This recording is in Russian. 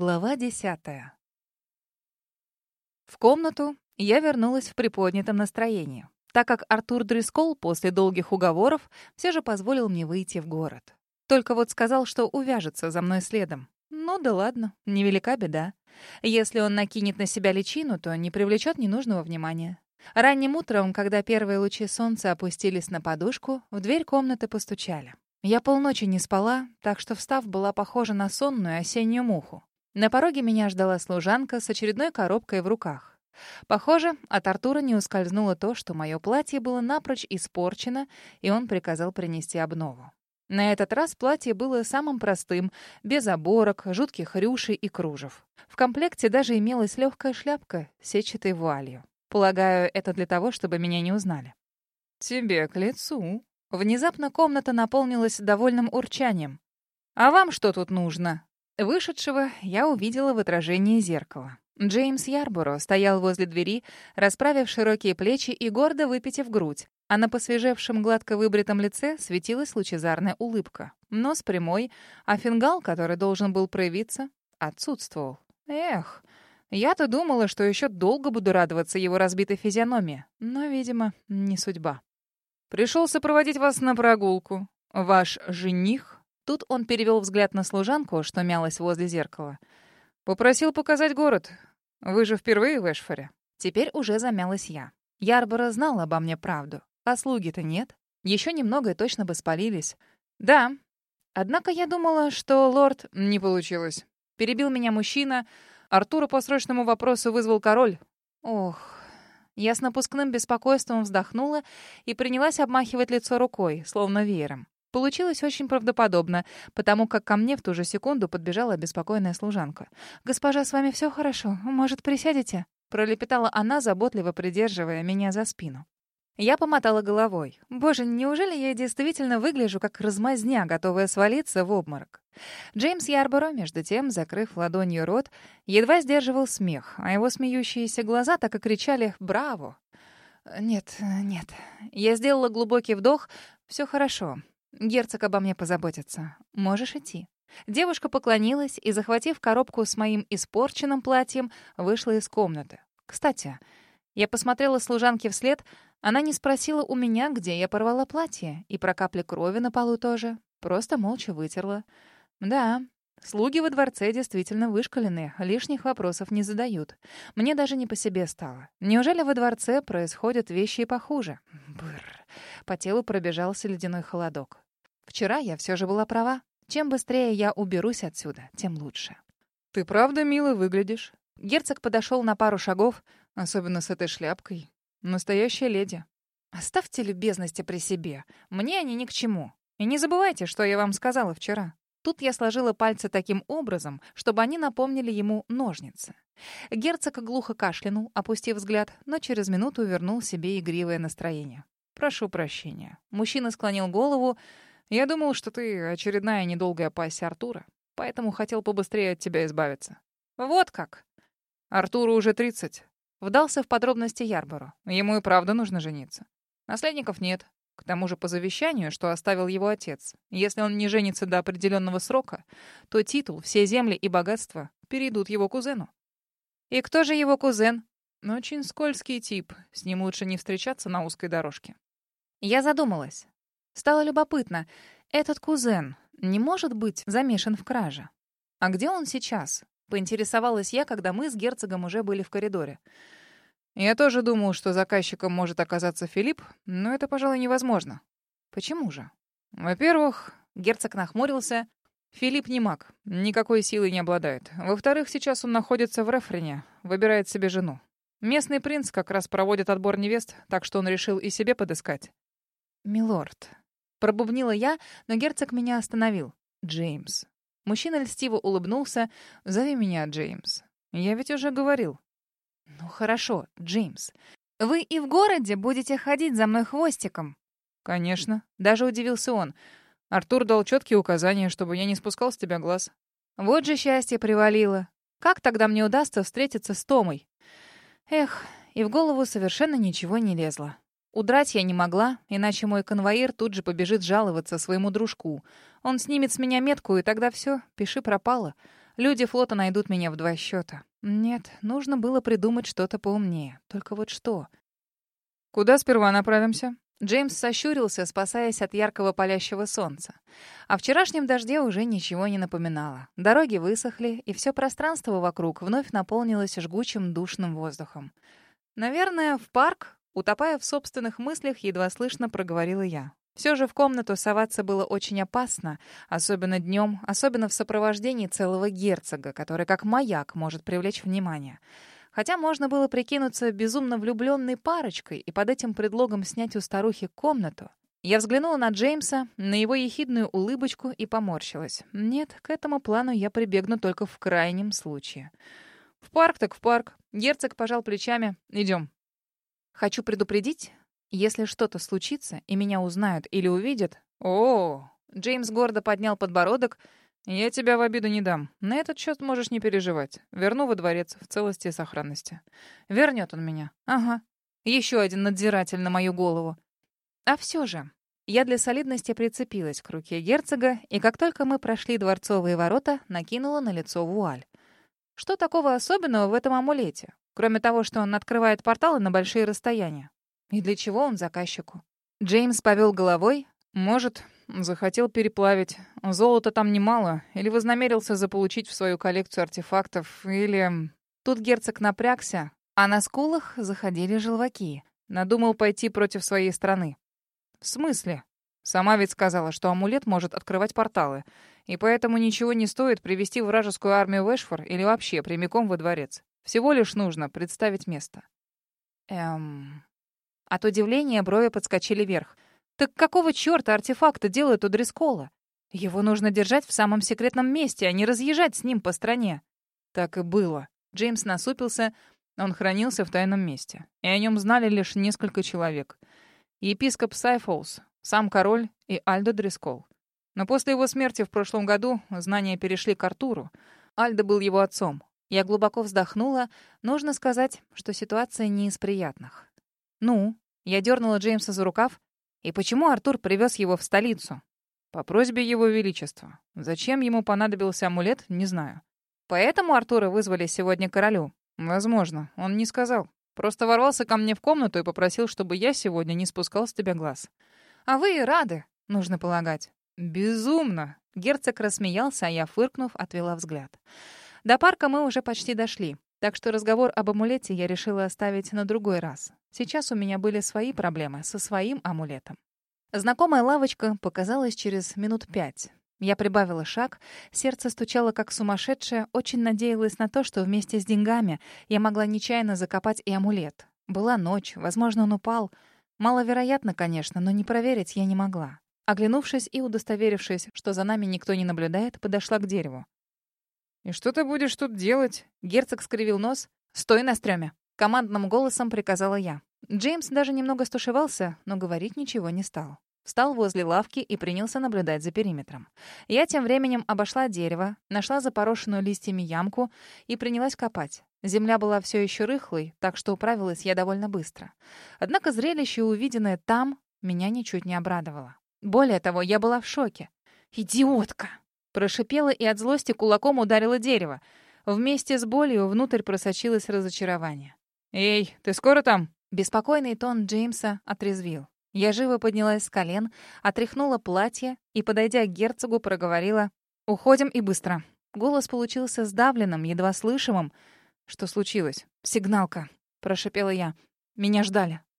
Глава десятая. В комнату я вернулась в приподнятом настроении, так как Артур Дрискол после долгих уговоров все же позволил мне выйти в город. Только вот сказал, что увяжется за мной следом. Ну да ладно, невелика беда. Если он накинет на себя личину, то не привлечет ненужного внимания. Ранним утром, когда первые лучи солнца опустились на подушку, в дверь комнаты постучали. Я полночи не спала, так что, встав, была похожа на сонную осеннюю муху. На пороге меня ждала служанка с очередной коробкой в руках. Похоже, от Артура не ускользнуло то, что мое платье было напрочь испорчено, и он приказал принести обнову. На этот раз платье было самым простым, без оборок, жутких рюшей и кружев. В комплекте даже имелась легкая шляпка с сетчатой вуалью. Полагаю, это для того, чтобы меня не узнали. «Тебе к лицу». Внезапно комната наполнилась довольным урчанием. «А вам что тут нужно?» Вышедшего я увидела в отражении зеркала. Джеймс Ярборо стоял возле двери, расправив широкие плечи и гордо выпитив грудь, а на посвежевшем гладко выбритом лице светилась лучезарная улыбка. Нос прямой, а фингал, который должен был проявиться, отсутствовал. Эх, я-то думала, что еще долго буду радоваться его разбитой физиономии, но, видимо, не судьба. «Пришел сопроводить вас на прогулку. Ваш жених Тут он перевел взгляд на служанку, что мялась возле зеркала. «Попросил показать город. Вы же впервые в Эшфоре?» Теперь уже замялась я. Ярбора знал обо мне правду. А слуги-то нет. Еще немного и точно бы спалились. «Да». Однако я думала, что лорд... Не получилось. Перебил меня мужчина. Артура по срочному вопросу вызвал король. Ох... Я с напускным беспокойством вздохнула и принялась обмахивать лицо рукой, словно веером. Получилось очень правдоподобно, потому как ко мне в ту же секунду подбежала беспокойная служанка. «Госпожа, с вами все хорошо? Может, присядете?» Пролепетала она, заботливо придерживая меня за спину. Я помотала головой. Боже, неужели я действительно выгляжу как размазня, готовая свалиться в обморок? Джеймс Ярборо, между тем, закрыв ладонью рот, едва сдерживал смех, а его смеющиеся глаза так и кричали «Браво!». «Нет, нет». Я сделала глубокий вдох. «Все хорошо. Герцог обо мне позаботится. Можешь идти». Девушка поклонилась и, захватив коробку с моим испорченным платьем, вышла из комнаты. Кстати, я посмотрела служанке вслед. Она не спросила у меня, где я порвала платье, и про капли крови на полу тоже. Просто молча вытерла. Да, слуги во дворце действительно вышкалены, лишних вопросов не задают. Мне даже не по себе стало. Неужели во дворце происходят вещи и похуже? Бррр. По телу пробежался ледяной холодок. Вчера я все же была права. Чем быстрее я уберусь отсюда, тем лучше. «Ты правда мило выглядишь?» Герцог подошел на пару шагов, особенно с этой шляпкой. «Настоящая леди». «Оставьте любезности при себе. Мне они ни к чему. И не забывайте, что я вам сказала вчера». Тут я сложила пальцы таким образом, чтобы они напомнили ему ножницы. Герцог глухо кашлянул, опустив взгляд, но через минуту вернул себе игривое настроение. «Прошу прощения». Мужчина склонил голову. «Я думал, что ты очередная недолгая пассия Артура, поэтому хотел побыстрее от тебя избавиться». «Вот как!» «Артуру уже тридцать». Вдался в подробности Ярбору. Ему и правда нужно жениться. Наследников нет. К тому же по завещанию, что оставил его отец. Если он не женится до определенного срока, то титул, все земли и богатства перейдут его кузену. «И кто же его кузен?» «Очень скользкий тип. С ним лучше не встречаться на узкой дорожке». Я задумалась. Стало любопытно. Этот кузен не может быть замешан в краже? А где он сейчас? Поинтересовалась я, когда мы с герцогом уже были в коридоре. Я тоже думал, что заказчиком может оказаться Филипп, но это, пожалуй, невозможно. Почему же? Во-первых, герцог нахмурился. Филипп не маг, никакой силы не обладает. Во-вторых, сейчас он находится в Рефрене, выбирает себе жену. Местный принц как раз проводит отбор невест, так что он решил и себе подыскать. «Милорд». Пробубнила я, но герцог меня остановил. «Джеймс». Мужчина льстиво улыбнулся. «Зови меня Джеймс. Я ведь уже говорил». «Ну хорошо, Джеймс. Вы и в городе будете ходить за мной хвостиком?» «Конечно». Даже удивился он. Артур дал четкие указания, чтобы я не спускал с тебя глаз. Вот же счастье привалило. Как тогда мне удастся встретиться с Томой? Эх, и в голову совершенно ничего не лезло. Удрать я не могла, иначе мой конвоир тут же побежит жаловаться своему дружку. Он снимет с меня метку, и тогда все, пиши пропало. Люди флота найдут меня в два счета. Нет, нужно было придумать что-то поумнее. Только вот что? Куда сперва направимся? Джеймс сощурился, спасаясь от яркого палящего солнца. О вчерашнем дожде уже ничего не напоминало. Дороги высохли, и все пространство вокруг вновь наполнилось жгучим душным воздухом. «Наверное, в парк?» Утопая в собственных мыслях, едва слышно проговорила я. Все же в комнату соваться было очень опасно, особенно днем, особенно в сопровождении целого герцога, который как маяк может привлечь внимание. Хотя можно было прикинуться безумно влюбленной парочкой и под этим предлогом снять у старухи комнату. Я взглянула на Джеймса, на его ехидную улыбочку и поморщилась. Нет, к этому плану я прибегну только в крайнем случае. В парк так в парк. Герцог пожал плечами. Идем. Хочу предупредить, если что-то случится и меня узнают или увидят... О, Джеймс гордо поднял подбородок «Я тебя в обиду не дам. На этот счет можешь не переживать. Верну во дворец в целости и сохранности. Вернет он меня. Ага. Еще один надзиратель на мою голову. А все же, я для солидности прицепилась к руке герцога, и как только мы прошли дворцовые ворота, накинула на лицо вуаль. Что такого особенного в этом амулете? Кроме того, что он открывает порталы на большие расстояния. И для чего он заказчику? Джеймс повел головой. Может, Захотел переплавить. Золота там немало. Или вознамерился заполучить в свою коллекцию артефактов. Или... Тут герцог напрягся, а на скулах заходили желваки. Надумал пойти против своей страны. В смысле? Сама ведь сказала, что амулет может открывать порталы. И поэтому ничего не стоит привести вражескую армию в Эшфор или вообще прямиком во дворец. Всего лишь нужно представить место. Эм... От удивления брови подскочили вверх — так какого черта артефакта делают у Дрескола? Его нужно держать в самом секретном месте, а не разъезжать с ним по стране. Так и было. Джеймс насупился. Он хранился в тайном месте. И о нем знали лишь несколько человек. Епископ Сайфолс, сам король и Альдо Дрескол. Но после его смерти в прошлом году знания перешли к Артуру. Альдо был его отцом. Я глубоко вздохнула. Нужно сказать, что ситуация не из приятных. «Ну?» Я дернула Джеймса за рукав. И почему Артур привез его в столицу? По просьбе его величества. Зачем ему понадобился амулет, не знаю. Поэтому Артура вызвали сегодня королю. Возможно, он не сказал. Просто ворвался ко мне в комнату и попросил, чтобы я сегодня не спускал с тебя глаз. А вы и рады, нужно полагать. Безумно. Герцог рассмеялся, а я, фыркнув, отвела взгляд. До парка мы уже почти дошли. Так что разговор об амулете я решила оставить на другой раз. Сейчас у меня были свои проблемы со своим амулетом. Знакомая лавочка показалась через минут пять. Я прибавила шаг, сердце стучало как сумасшедшее, очень надеялась на то, что вместе с деньгами я могла нечаянно закопать и амулет. Была ночь, возможно, он упал. Маловероятно, конечно, но не проверить я не могла. Оглянувшись и удостоверившись, что за нами никто не наблюдает, подошла к дереву. «И что ты будешь тут делать?» Герцог скривил нос. «Стой на стреме!» Командным голосом приказала я. Джеймс даже немного стушевался, но говорить ничего не стал. Встал возле лавки и принялся наблюдать за периметром. Я тем временем обошла дерево, нашла запорошенную листьями ямку и принялась копать. Земля была все еще рыхлой, так что управилась я довольно быстро. Однако зрелище, увиденное там, меня ничуть не обрадовало. Более того, я была в шоке. «Идиотка!» Прошипела и от злости кулаком ударила дерево. Вместе с болью внутрь просочилось разочарование. «Эй, ты скоро там?» Беспокойный тон Джеймса отрезвил. Я живо поднялась с колен, отряхнула платье и, подойдя к герцогу, проговорила «Уходим и быстро». Голос получился сдавленным, едва слышимым. «Что случилось?» «Сигналка», — прошипела я. «Меня ждали».